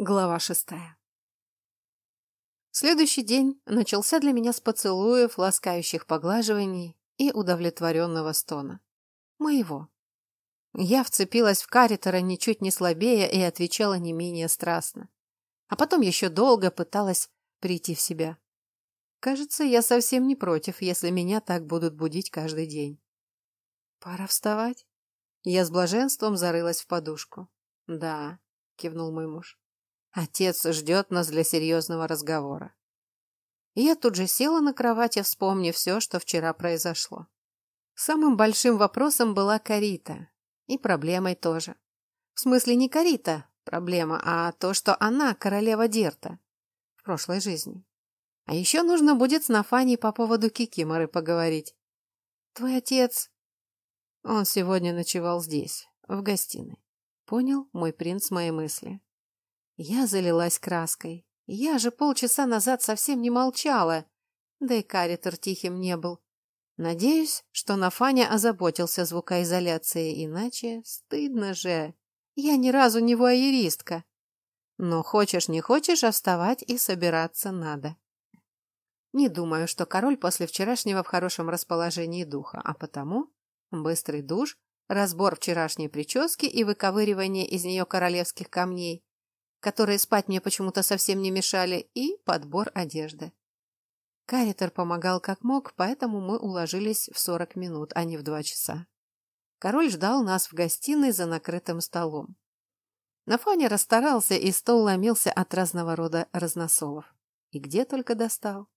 Глава шестая. Следующий день начался для меня с поцелуев, ласкающих поглаживаний и удовлетворенного стона. Моего. Я вцепилась в каритера ничуть не слабее и отвечала не менее страстно. А потом еще долго пыталась прийти в себя. Кажется, я совсем не против, если меня так будут будить каждый день. Пора вставать. Я с блаженством зарылась в подушку. Да, кивнул мой муж. Отец ждет нас для серьезного разговора. Я тут же села на кровати, вспомнив все, что вчера произошло. Самым большим вопросом была Карита. И проблемой тоже. В смысле не Карита проблема, а то, что она королева Дерта в прошлой жизни. А еще нужно будет с Нафаней по поводу Кикиморы поговорить. Твой отец... Он сегодня ночевал здесь, в гостиной. Понял, мой принц, мои мысли. Я залилась краской. Я же полчаса назад совсем не молчала. Да и каритер тихим не был. Надеюсь, что Нафаня озаботился звукоизоляцией, иначе стыдно же. Я ни разу не вуайеристка. Но хочешь не хочешь, а вставать и собираться надо. Не думаю, что король после вчерашнего в хорошем расположении духа, а потому быстрый душ, разбор вчерашней прически и выковыривание из нее королевских камней которые спать мне почему-то совсем не мешали, и подбор одежды. Каритер помогал как мог, поэтому мы уложились в сорок минут, а не в два часа. Король ждал нас в гостиной за накрытым столом. На фоне расстарался, и стол ломился от разного рода разносолов. И где только достал.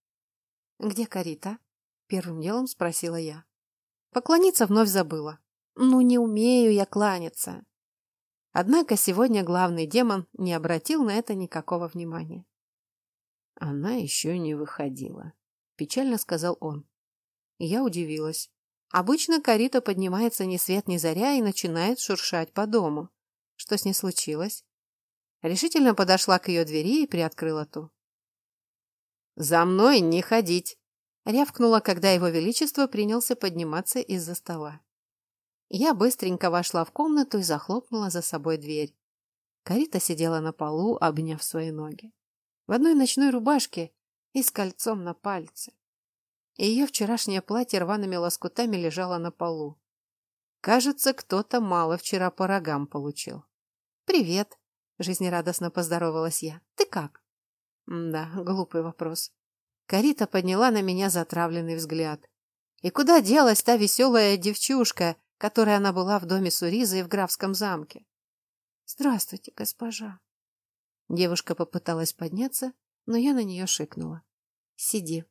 «Где Карита?» — первым делом спросила я. Поклониться вновь забыла. «Ну, не умею я кланяться. Однако сегодня главный демон не обратил на это никакого внимания. «Она еще не выходила», — печально сказал он. Я удивилась. Обычно Карита поднимается ни свет ни заря и начинает шуршать по дому. Что с ней случилось? Решительно подошла к ее двери и приоткрыла ту. «За мной не ходить!» — рявкнула, когда его величество принялся подниматься из-за стола. Я быстренько вошла в комнату и захлопнула за собой дверь. Карита сидела на полу, обняв свои ноги. В одной ночной рубашке и с кольцом на пальце. И ее вчерашнее платье рваными лоскутами лежало на полу. Кажется, кто-то мало вчера по рогам получил. «Привет!» — жизнерадостно поздоровалась я. «Ты как?» Да, глупый вопрос. Карита подняла на меня затравленный взгляд. И куда делась та веселая девчушка, которой она была в доме Суризы и в графском замке. «Здравствуйте, госпожа!» Девушка попыталась подняться, но я на нее шикнула. «Сиди».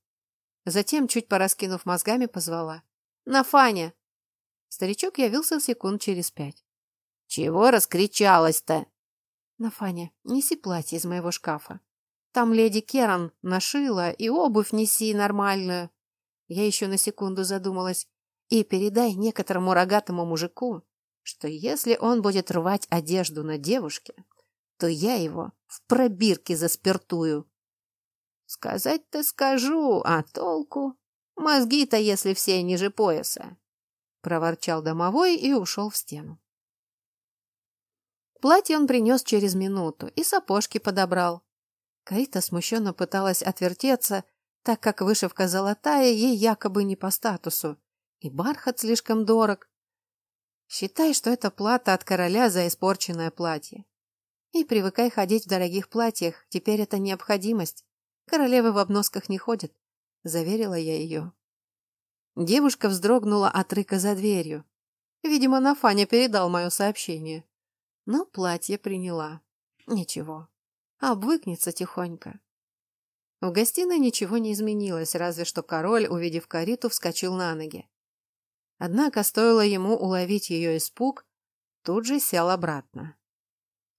Затем, чуть пораскинув мозгами, позвала. «Нафаня!» Старичок явился секунд через пять. «Чего раскричалась-то?» «Нафаня, неси платье из моего шкафа. Там леди Керан нашила, и обувь неси нормальную». Я еще на секунду задумалась. И передай некоторому рогатому мужику, что если он будет рвать одежду на девушке, то я его в пробирке заспиртую. Сказать-то скажу, а толку? Мозги-то, если все ниже пояса. Проворчал домовой и ушел в стену. Платье он принес через минуту и сапожки подобрал. Карита смущенно пыталась отвертеться, так как вышивка золотая ей якобы не по статусу, и бархат слишком дорог. Считай, что это плата от короля за испорченное платье. И привыкай ходить в дорогих платьях, теперь это необходимость. Королевы в обносках не ходят, — заверила я ее. Девушка вздрогнула от рыка за дверью. Видимо, Нафаня передал мое сообщение. Но платье приняла. Ничего. Обвыкнется тихонько. В гостиной ничего не изменилось, разве что король, увидев кариту, вскочил на ноги. Однако стоило ему уловить ее испуг, тут же сел обратно.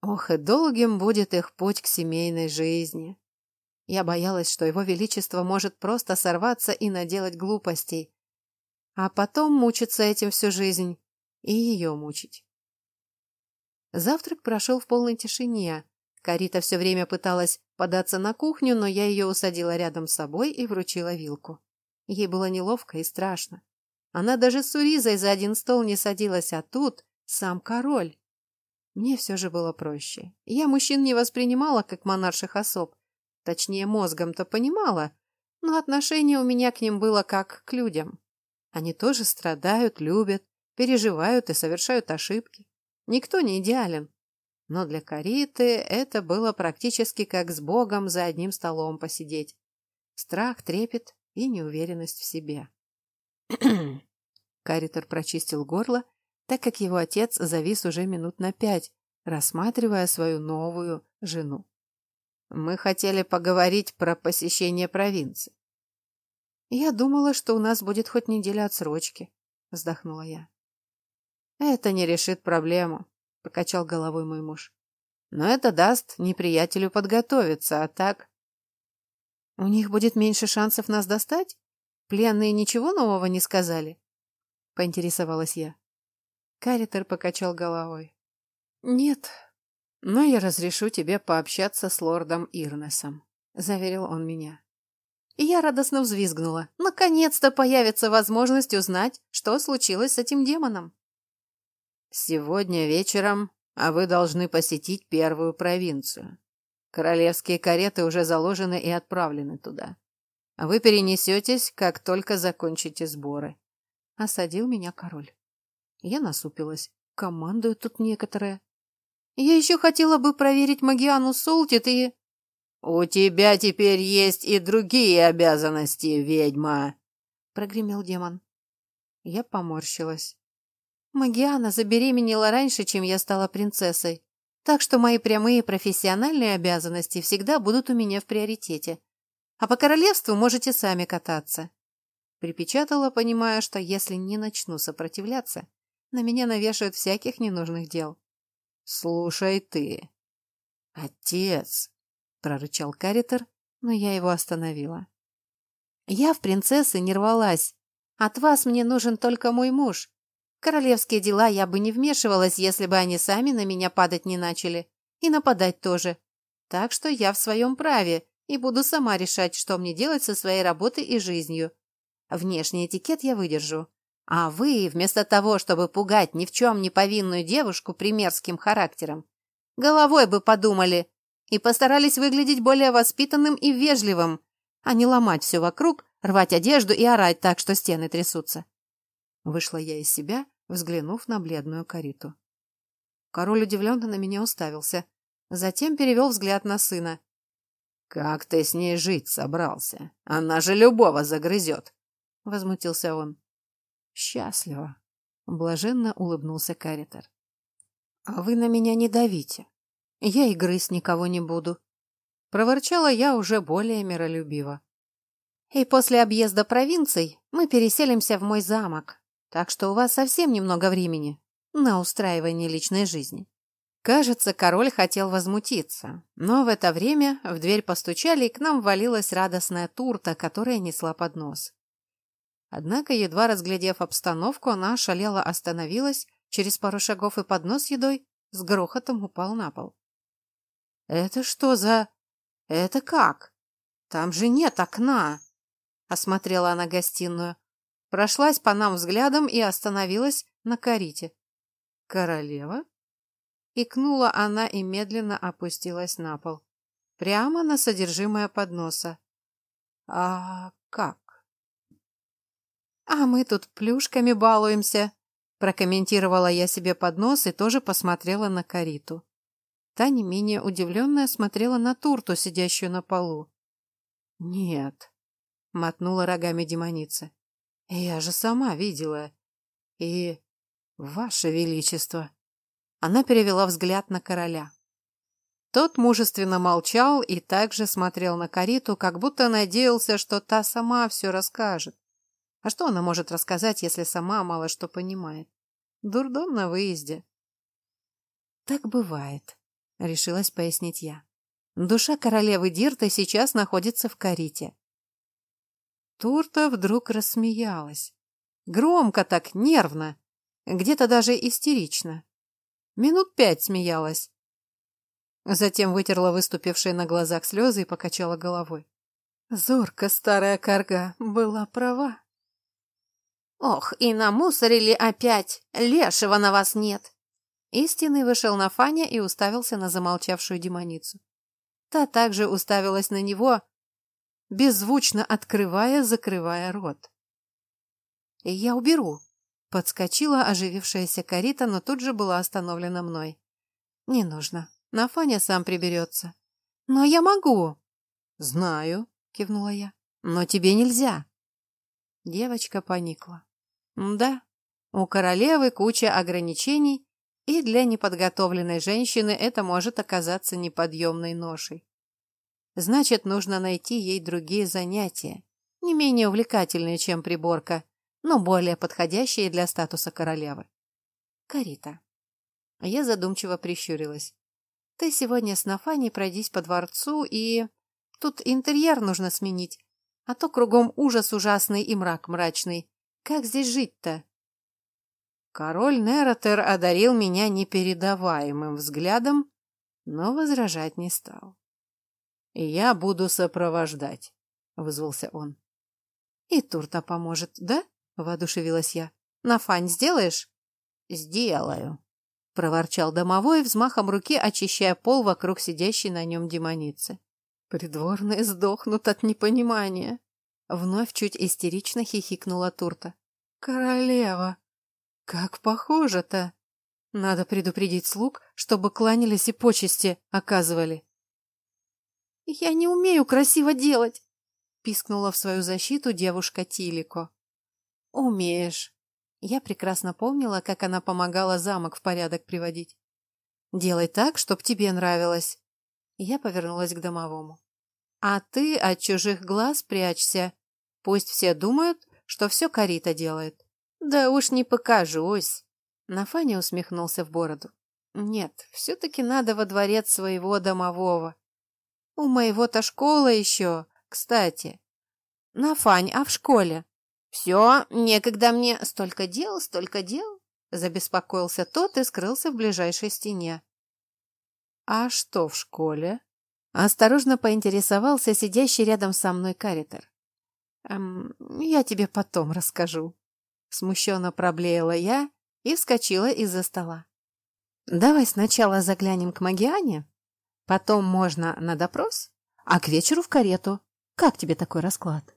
Ох, и долгим будет их путь к семейной жизни. Я боялась, что его величество может просто сорваться и наделать глупостей, а потом мучиться этим всю жизнь и ее мучить. Завтрак прошел в полной тишине. Карита все время пыталась податься на кухню, но я ее усадила рядом с собой и вручила вилку. Ей было неловко и страшно. Она даже с Уризой за один стол не садилась, а тут сам король. Мне все же было проще. Я мужчин не воспринимала как монарших особ. Точнее, мозгом-то понимала, но отношение у меня к ним было как к людям. Они тоже страдают, любят, переживают и совершают ошибки. Никто не идеален. Но для Кариты это было практически как с Богом за одним столом посидеть. Страх, трепет и неуверенность в себе. Каритер прочистил горло, так как его отец завис уже минут на пять, рассматривая свою новую жену. Мы хотели поговорить про посещение провинции. Я думала, что у нас будет хоть неделя отсрочки, вздохнула я. Это не решит проблему, покачал головой мой муж. Но это даст неприятелю подготовиться, а так... У них будет меньше шансов нас достать? Пленные ничего нового не сказали? Поинтересовалась я. Каритер покачал головой. Нет, но я разрешу тебе пообщаться с лордом Ирнесом, заверил он меня. И я радостно взвизгнула. Наконец-то появится возможность узнать, что случилось с этим демоном. Сегодня вечером, а вы должны посетить первую провинцию. Королевские кареты уже заложены и отправлены туда. Вы перенесетесь, как только закончите сборы. Осадил меня король. Я насупилась. Командуют тут некоторые. Я еще хотела бы проверить Магиану Солтит и... «У тебя теперь есть и другие обязанности, ведьма!» — прогремел демон. Я поморщилась. Магиана забеременела раньше, чем я стала принцессой, так что мои прямые профессиональные обязанности всегда будут у меня в приоритете. А по королевству можете сами кататься. Припечатала, понимая, что если не начну сопротивляться, на меня навешают всяких ненужных дел. «Слушай ты!» «Отец!» — прорычал Каритер, но я его остановила. «Я в принцессы не рвалась. От вас мне нужен только мой муж. В королевские дела я бы не вмешивалась, если бы они сами на меня падать не начали. И нападать тоже. Так что я в своем праве и буду сама решать, что мне делать со своей работой и жизнью. Внешний этикет я выдержу. А вы, вместо того, чтобы пугать ни в чем не повинную девушку примерским характером, головой бы подумали, и постарались выглядеть более воспитанным и вежливым, а не ломать все вокруг, рвать одежду и орать так, что стены трясутся. Вышла я из себя, взглянув на бледную кориту. Король удивленно на меня уставился, затем перевел взгляд на сына. «Как ты с ней жить собрался? Она же любого загрызет!» — возмутился он. «Счастливо!» — блаженно улыбнулся Каритер. «А вы на меня не давите. Я и грызть никого не буду. Проворчала я уже более миролюбиво. И после объезда провинций мы переселимся в мой замок, так что у вас совсем немного времени на устраивание личной жизни. Кажется, король хотел возмутиться, но в это время в дверь постучали, и к нам валилась радостная турта, которая несла поднос. Однако, едва разглядев обстановку, она шалела остановилась через пару шагов, и поднос едой с грохотом упал на пол. «Это что за... Это как? Там же нет окна!» Осмотрела она гостиную. Прошлась по нам взглядом и остановилась на карите. «Королева?» Икнула она и медленно опустилась на пол. Прямо на содержимое подноса. «А как?» «А мы тут плюшками балуемся», прокомментировала я себе поднос и тоже посмотрела на Кариту. Та не менее удивленная смотрела на турту, сидящую на полу. «Нет», — мотнула рогами демоница. «Я же сама видела. И... Ваше Величество!» Она перевела взгляд на короля. Тот мужественно молчал и также смотрел на Кариту, как будто надеялся, что та сама все расскажет. А что она может рассказать, если сама мало что понимает? Дурдом на выезде. Так бывает решилась пояснить я. Душа королевы Дирта сейчас находится в карите. Турта вдруг рассмеялась. Громко так, нервно, где-то даже истерично. Минут пять смеялась. Затем вытерла выступившие на глазах слезы и покачала головой. Зорка, старая карга, была права. «Ох, и намусорили опять! Лешего на вас нет!» Из стены вышел Нафаня и уставился на замолчавшую демоницу. Та также уставилась на него, беззвучно открывая-закрывая рот. «Я уберу», — подскочила оживившаяся Карита, но тут же была остановлена мной. «Не нужно. Нафаня сам приберется». «Но я могу». «Знаю», — кивнула я. «Но тебе нельзя». Девочка поникла. «Да, у королевы куча ограничений, и для неподготовленной женщины это может оказаться неподъемной ношей. Значит, нужно найти ей другие занятия, не менее увлекательные, чем приборка, но более подходящие для статуса королевы. Карита. Я задумчиво прищурилась. Ты сегодня с Нафани пройдись по дворцу и... Тут интерьер нужно сменить, а то кругом ужас ужасный и мрак мрачный. Как здесь жить-то? Король Нератер одарил меня непередаваемым взглядом, но возражать не стал. «Я буду сопровождать», — вызвался он. «И Турта поможет, да?» — воодушевилась я. «На фань сделаешь?» «Сделаю», — проворчал домовой, взмахом руки очищая пол вокруг сидящей на нем демоницы. Придворные сдохнут от непонимания. Вновь чуть истерично хихикнула Турта. «Королева!» Как похоже-то. Надо предупредить слуг, чтобы кланялись и почести оказывали. «Я не умею красиво делать!» — пискнула в свою защиту девушка Тилико. «Умеешь!» Я прекрасно помнила, как она помогала замок в порядок приводить. «Делай так, чтоб тебе нравилось!» Я повернулась к домовому. «А ты от чужих глаз прячься. Пусть все думают, что все Карита делает. Да уж не покажусь. Нафаня усмехнулся в бороду. Нет, все-таки надо во дворец своего домового. У моего-то школа еще, кстати. Нафань, а в школе? Все, некогда мне. Столько дел, столько дел. Забеспокоился тот и скрылся в ближайшей стене. А что в школе? Осторожно поинтересовался сидящий рядом со мной каритер. Эм, я тебе потом расскажу. Смущенно проблеяла я и вскочила из-за стола. «Давай сначала заглянем к Магиане, потом можно на допрос, а к вечеру в карету. Как тебе такой расклад?»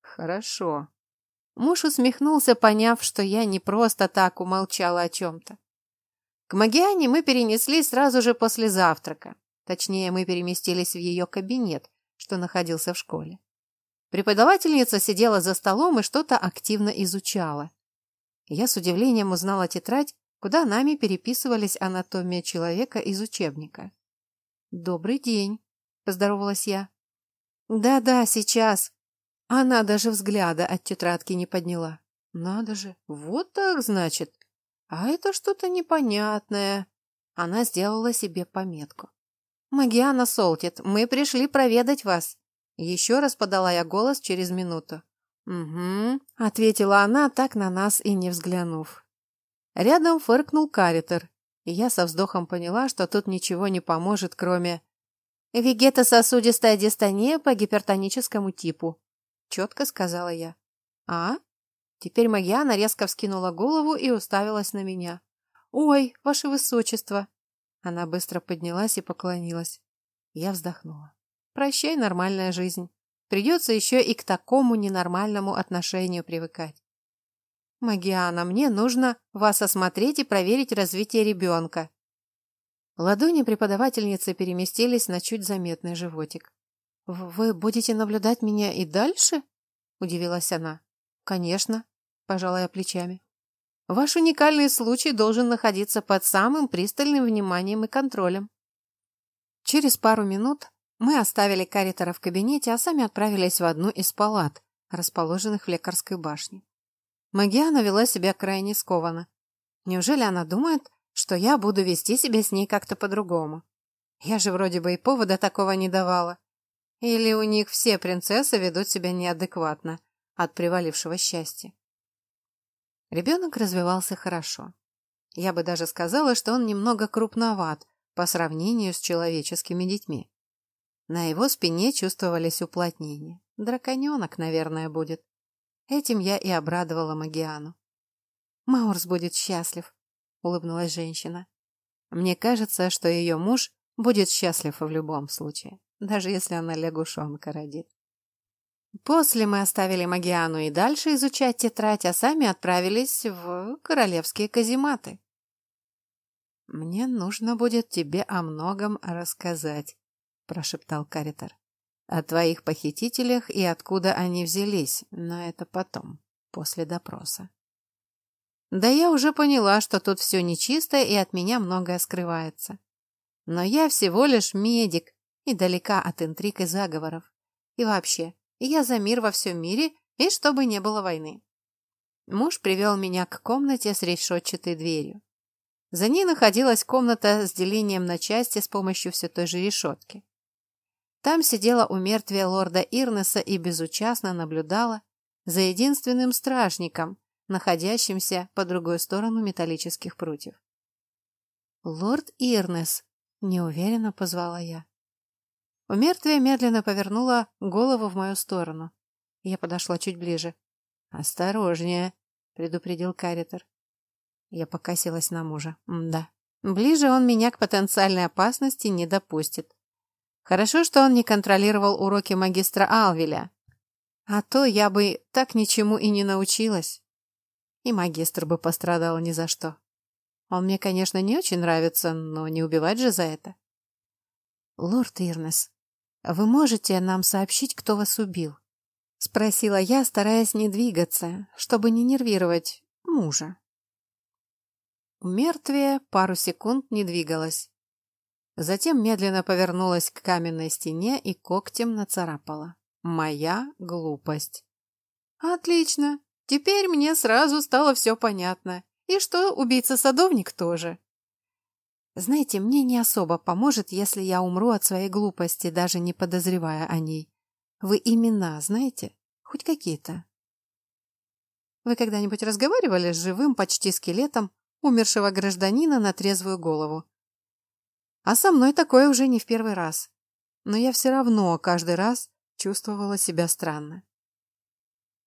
«Хорошо». Муж усмехнулся, поняв, что я не просто так умолчала о чем-то. К Магиане мы перенесли сразу же после завтрака. Точнее, мы переместились в ее кабинет, что находился в школе. Преподавательница сидела за столом и что-то активно изучала. Я с удивлением узнала тетрадь, куда нами переписывались анатомия человека из учебника. «Добрый день», — поздоровалась я. «Да-да, сейчас». Она даже взгляда от тетрадки не подняла. «Надо же, вот так, значит. А это что-то непонятное». Она сделала себе пометку. «Магиана Солтит, мы пришли проведать вас. Еще раз подала я голос через минуту. «Угу», — ответила она, так на нас и не взглянув. Рядом фыркнул каритер, и я со вздохом поняла, что тут ничего не поможет, кроме «Вегетососудистая дистония по гипертоническому типу», — четко сказала я. «А?» Теперь Магиана резко вскинула голову и уставилась на меня. «Ой, ваше высочество!» Она быстро поднялась и поклонилась. Я вздохнула. Прощай, нормальная жизнь. Придется еще и к такому ненормальному отношению привыкать. Магиана, мне нужно вас осмотреть и проверить развитие ребенка. Ладони преподавательницы переместились на чуть заметный животик. «Вы будете наблюдать меня и дальше?» – удивилась она. «Конечно», – пожала я плечами. «Ваш уникальный случай должен находиться под самым пристальным вниманием и контролем». Через пару минут мы оставили Каритера в кабинете, а сами отправились в одну из палат, расположенных в лекарской башне. Магиана вела себя крайне скованно. Неужели она думает, что я буду вести себя с ней как-то по-другому? Я же вроде бы и повода такого не давала. Или у них все принцессы ведут себя неадекватно от привалившего счастья? Ребенок развивался хорошо. Я бы даже сказала, что он немного крупноват по сравнению с человеческими детьми. На его спине чувствовались уплотнения. Драконенок, наверное, будет. Этим я и обрадовала Магиану. «Маурс будет счастлив», — улыбнулась женщина. Мне кажется, что ее муж будет счастлив в любом случае, даже если она лягушонка родит. После мы оставили Магиану и дальше изучать тетрадь, а сами отправились в королевские казематы. «Мне нужно будет тебе о многом рассказать», — прошептал Каритер. «О твоих похитителях и откуда они взялись, но это потом, после допроса». Да я уже поняла, что тут все нечисто и от меня многое скрывается. Но я всего лишь медик и далека от интриг и заговоров. И вообще, я за мир во всем мире и чтобы не было войны. Муж привел меня к комнате с решетчатой дверью. За ней находилась комната с делением на части с помощью все той же решетки. Там сидела у мертвия лорда Ирнеса и безучастно наблюдала за единственным стражником, находящимся по другой сторону металлических прутьев. «Лорд Ирнес», — неуверенно позвала я. У мертвия медленно повернула голову в мою сторону. Я подошла чуть ближе. «Осторожнее», — предупредил Каритер. Я покосилась на мужа. да. Ближе он меня к потенциальной опасности не допустит. Хорошо, что он не контролировал уроки магистра Алвеля. А то я бы так ничему и не научилась. И магистр бы пострадал ни за что. Он мне, конечно, не очень нравится, но не убивать же за это. Лорд Ирнес, вы можете нам сообщить, кто вас убил? Спросила я, стараясь не двигаться, чтобы не нервировать мужа. Мертвие пару секунд не двигалась. Затем медленно повернулась к каменной стене и когтем нацарапала. Моя глупость. Отлично. Теперь мне сразу стало все понятно. И что убийца-садовник тоже. Знаете, мне не особо поможет, если я умру от своей глупости, даже не подозревая о ней. Вы имена знаете? Хоть какие-то? Вы когда-нибудь разговаривали с живым, почти скелетом, умершего гражданина на трезвую голову? А со мной такое уже не в первый раз. Но я все равно каждый раз чувствовала себя странно.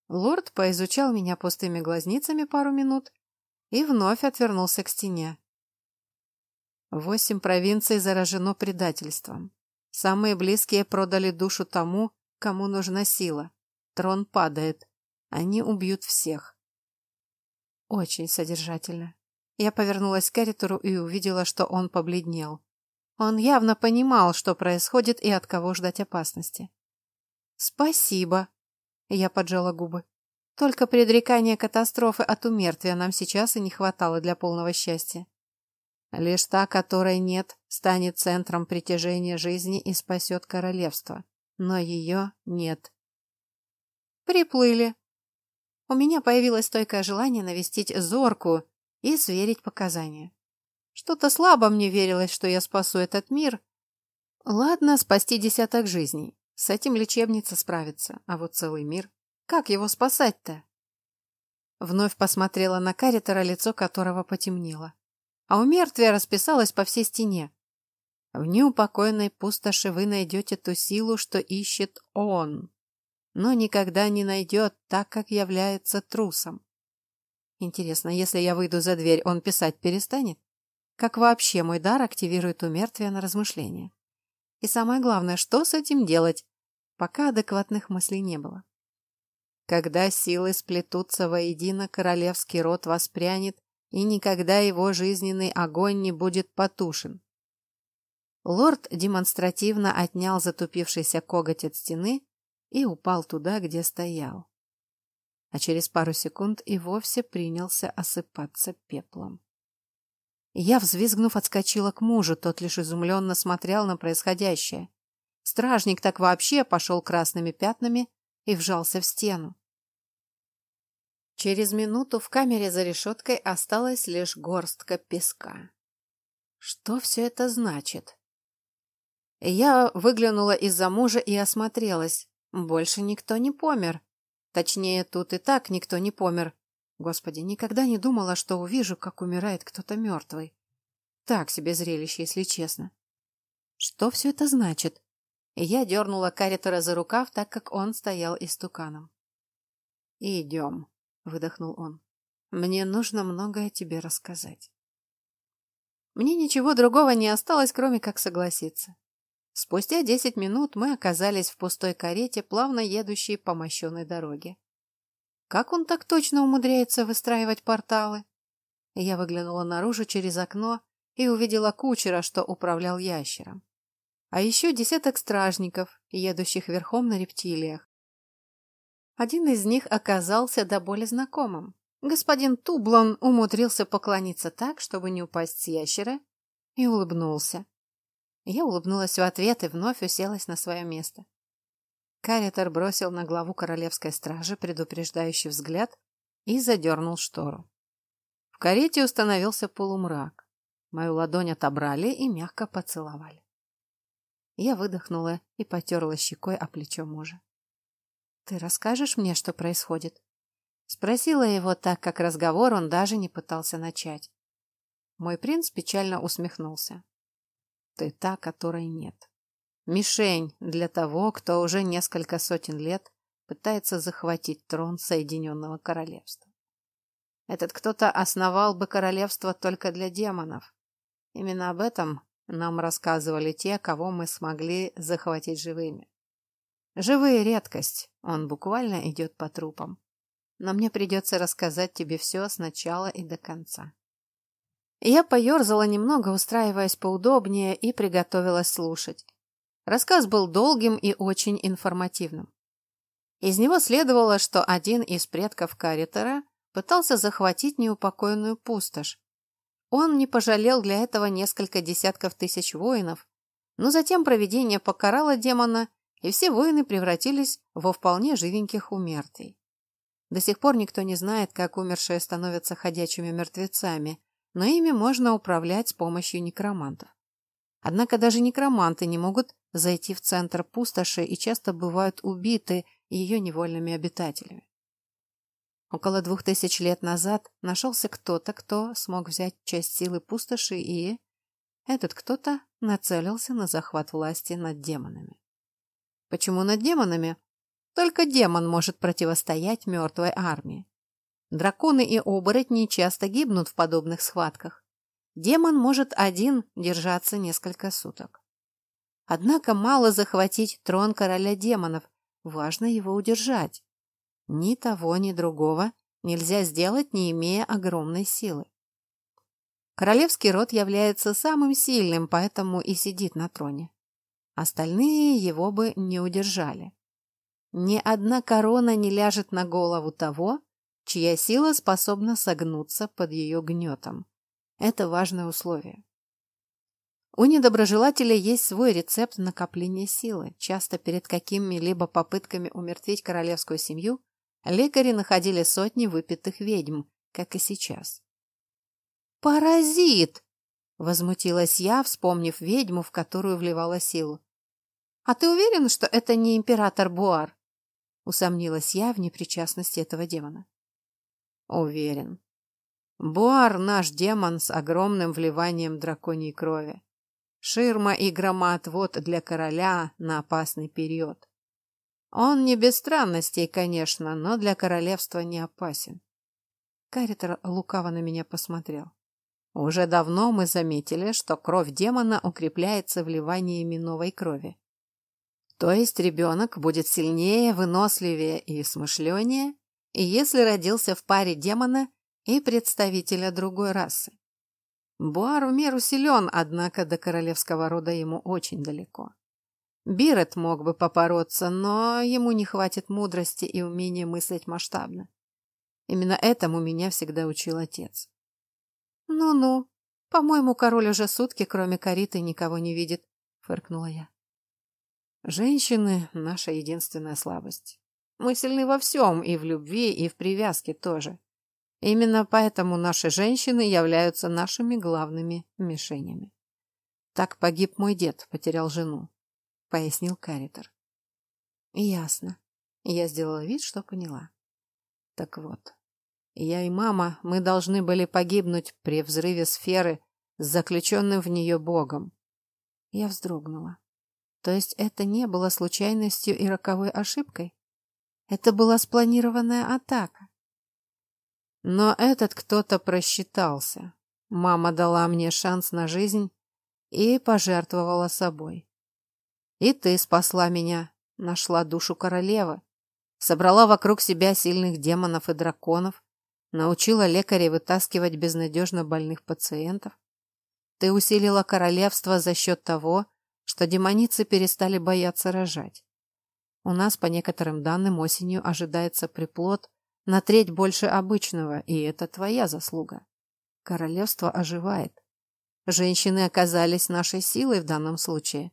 Лорд поизучал меня пустыми глазницами пару минут и вновь отвернулся к стене. Восемь провинций заражено предательством. Самые близкие продали душу тому, кому нужна сила. Трон падает. Они убьют всех. Очень содержательно. Я повернулась к Эритору и увидела, что он побледнел. Он явно понимал, что происходит и от кого ждать опасности. «Спасибо», я поджала губы. Только предрекания катастрофы от умертвия нам сейчас и не хватало для полного счастья. Лишь та, которой нет, станет центром притяжения жизни и спасет королевство. Но ее нет. Приплыли. У меня появилось стойкое желание навестить Зорку и сверить показания. Что-то слабо мне верилось, что я спасу этот мир. Ладно, спасти десяток жизней. С этим лечебница справится, а вот целый мир... Как его спасать-то? Вновь посмотрела на Каритера, лицо которого потемнело. А у мертвия расписалась по всей стене. В неупокойной пустоши вы найдете ту силу, что ищет он, но никогда не найдет, так как является трусом. Интересно, если я выйду за дверь, он писать перестанет? Как вообще мой дар активирует у мертвия на размышления? И самое главное, что с этим делать? Пока адекватных мыслей не было. Когда силы сплетутся воедино, королевский род воспрянет, и никогда его жизненный огонь не будет потушен. Лорд демонстративно отнял затупившийся коготь от стены и упал туда, где стоял. А через пару секунд и вовсе принялся осыпаться пеплом. Я, взвизгнув, отскочила к мужу, тот лишь изумленно смотрел на происходящее. Стражник так вообще пошел красными пятнами и вжался в стену. Через минуту в камере за решеткой осталась лишь горстка песка. Что все это значит? Я выглянула из-за мужа и осмотрелась. Больше никто не помер. Точнее, тут и так никто не помер. Господи, никогда не думала, что увижу, как умирает кто-то мертвый. Так себе зрелище, если честно. Что все это значит? Я дернула Каритора за рукав, так как он стоял истуканом. «Идем», — выдохнул он. «Мне нужно многое тебе рассказать». Мне ничего другого не осталось, кроме как согласиться. Спустя десять минут мы оказались в пустой карете, плавно едущей по мощенной дороге. Как он так точно умудряется выстраивать порталы? Я выглянула наружу через окно и увидела кучера, что управлял ящером. А еще десяток стражников, едущих верхом на рептилиях. Один из них оказался до боли знакомым. Господин Тублон умудрился поклониться так, чтобы не упасть с ящера, и улыбнулся. Я улыбнулась в ответ и вновь уселась на свое место. Каритер бросил на главу королевской стражи предупреждающий взгляд и задернул штору. В карете установился полумрак. Мою ладонь отобрали и мягко поцеловали. Я выдохнула и потерла щекой о плечо мужа. «Ты расскажешь мне, что происходит?» Спросила его так, как разговор он даже не пытался начать. Мой принц печально усмехнулся. Ты та, которой нет. Мишень для того, кто уже несколько сотен лет пытается захватить трон Соединенного Королевства. Этот кто-то основал бы королевство только для демонов. Именно об этом нам рассказывали те, кого мы смогли захватить живыми. Живые редкость, он буквально идет по трупам. Но мне придется рассказать тебе все сначала и до конца. Я поерзала немного, устраиваясь поудобнее, и приготовилась слушать. Рассказ был долгим и очень информативным. Из него следовало, что один из предков Каритера пытался захватить неупокоенную пустошь. Он не пожалел для этого несколько десятков тысяч воинов, но затем провидение покарало демона, и все воины превратились во вполне живеньких умертвий. До сих пор никто не знает, как умершие становятся ходячими мертвецами, но ими можно управлять с помощью некромантов. Однако даже некроманты не могут зайти в центр пустоши и часто бывают убиты ее невольными обитателями. Около двух тысяч лет назад нашелся кто-то, кто смог взять часть силы пустоши и... Этот кто-то нацелился на захват власти над демонами. Почему над демонами? Только демон может противостоять мертвой армии. Драконы и оборотни часто гибнут в подобных схватках. Демон может один держаться несколько суток. Однако мало захватить трон короля демонов, важно его удержать. Ни того, ни другого нельзя сделать, не имея огромной силы. Королевский род является самым сильным, поэтому и сидит на троне. Остальные его бы не удержали. Ни одна корона не ляжет на голову того, чья сила способна согнуться под ее гнетом. Это важное условие. У недоброжелателя есть свой рецепт накопления силы. Часто перед какими-либо попытками умертвить королевскую семью лекари находили сотни выпитых ведьм, как и сейчас. «Паразит!» — возмутилась я, вспомнив ведьму, в которую вливала силу. «А ты уверен, что это не император Буар?» — усомнилась я в непричастности этого демона. Уверен. Буар — наш демон с огромным вливанием драконьей крови. Ширма и громоотвод для короля на опасный период. Он не без странностей, конечно, но для королевства не опасен. Каритер лукаво на меня посмотрел. Уже давно мы заметили, что кровь демона укрепляется вливаниями новой крови. То есть ребенок будет сильнее, выносливее и смышленее, и если родился в паре демона и представителя другой расы. Буар в меру силен, однако до королевского рода ему очень далеко. Бирет мог бы попороться, но ему не хватит мудрости и умения мыслить масштабно. Именно этому меня всегда учил отец. «Ну-ну, по-моему, король уже сутки, кроме кориты, никого не видит», — фыркнула я. «Женщины — наша единственная слабость. Мы сильны во всем, и в любви, и в привязке тоже. Именно поэтому наши женщины являются нашими главными мишенями. Так погиб мой дед, потерял жену, пояснил Каритер. Ясно. Я сделала вид, что поняла. Так вот, я и мама, мы должны были погибнуть при взрыве сферы с заключенным в нее богом. Я вздрогнула. То есть это не было случайностью и роковой ошибкой? Это была спланированная атака. Но этот кто-то просчитался. Мама дала мне шанс на жизнь и пожертвовала собой. И ты спасла меня, нашла душу королевы, собрала вокруг себя сильных демонов и драконов, научила лекарей вытаскивать безнадежно больных пациентов. Ты усилила королевство за счет того, что демоницы перестали бояться рожать. У нас, по некоторым данным, осенью ожидается приплод на треть больше обычного, и это твоя заслуга. Королевство оживает. Женщины оказались нашей силой в данном случае.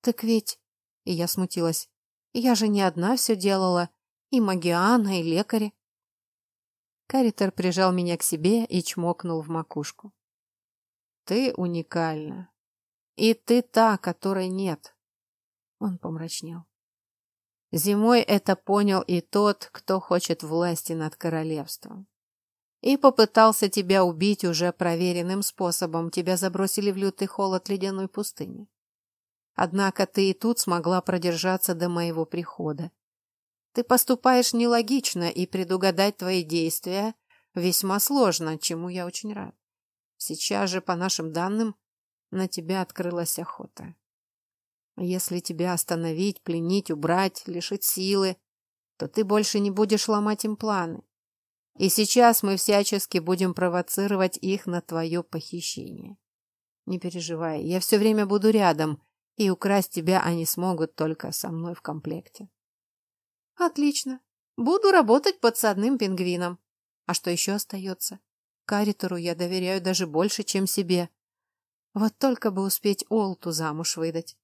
Так ведь... И я смутилась. Я же не одна все делала. И Магиана, и лекари. Каритер прижал меня к себе и чмокнул в макушку. Ты уникальна. И ты та, которой нет. Он помрачнел. Зимой это понял и тот, кто хочет власти над королевством. И попытался тебя убить уже проверенным способом. Тебя забросили в лютый холод ледяной пустыни. Однако ты и тут смогла продержаться до моего прихода. Ты поступаешь нелогично, и предугадать твои действия весьма сложно, чему я очень рад. Сейчас же, по нашим данным, на тебя открылась охота. Если тебя остановить, пленить, убрать, лишить силы, то ты больше не будешь ломать им планы. И сейчас мы всячески будем провоцировать их на твое похищение. Не переживай, я все время буду рядом, и украсть тебя они смогут только со мной в комплекте. Отлично. Буду работать подсадным пингвином. А что еще остается? Каритору я доверяю даже больше, чем себе. Вот только бы успеть Олту замуж выдать.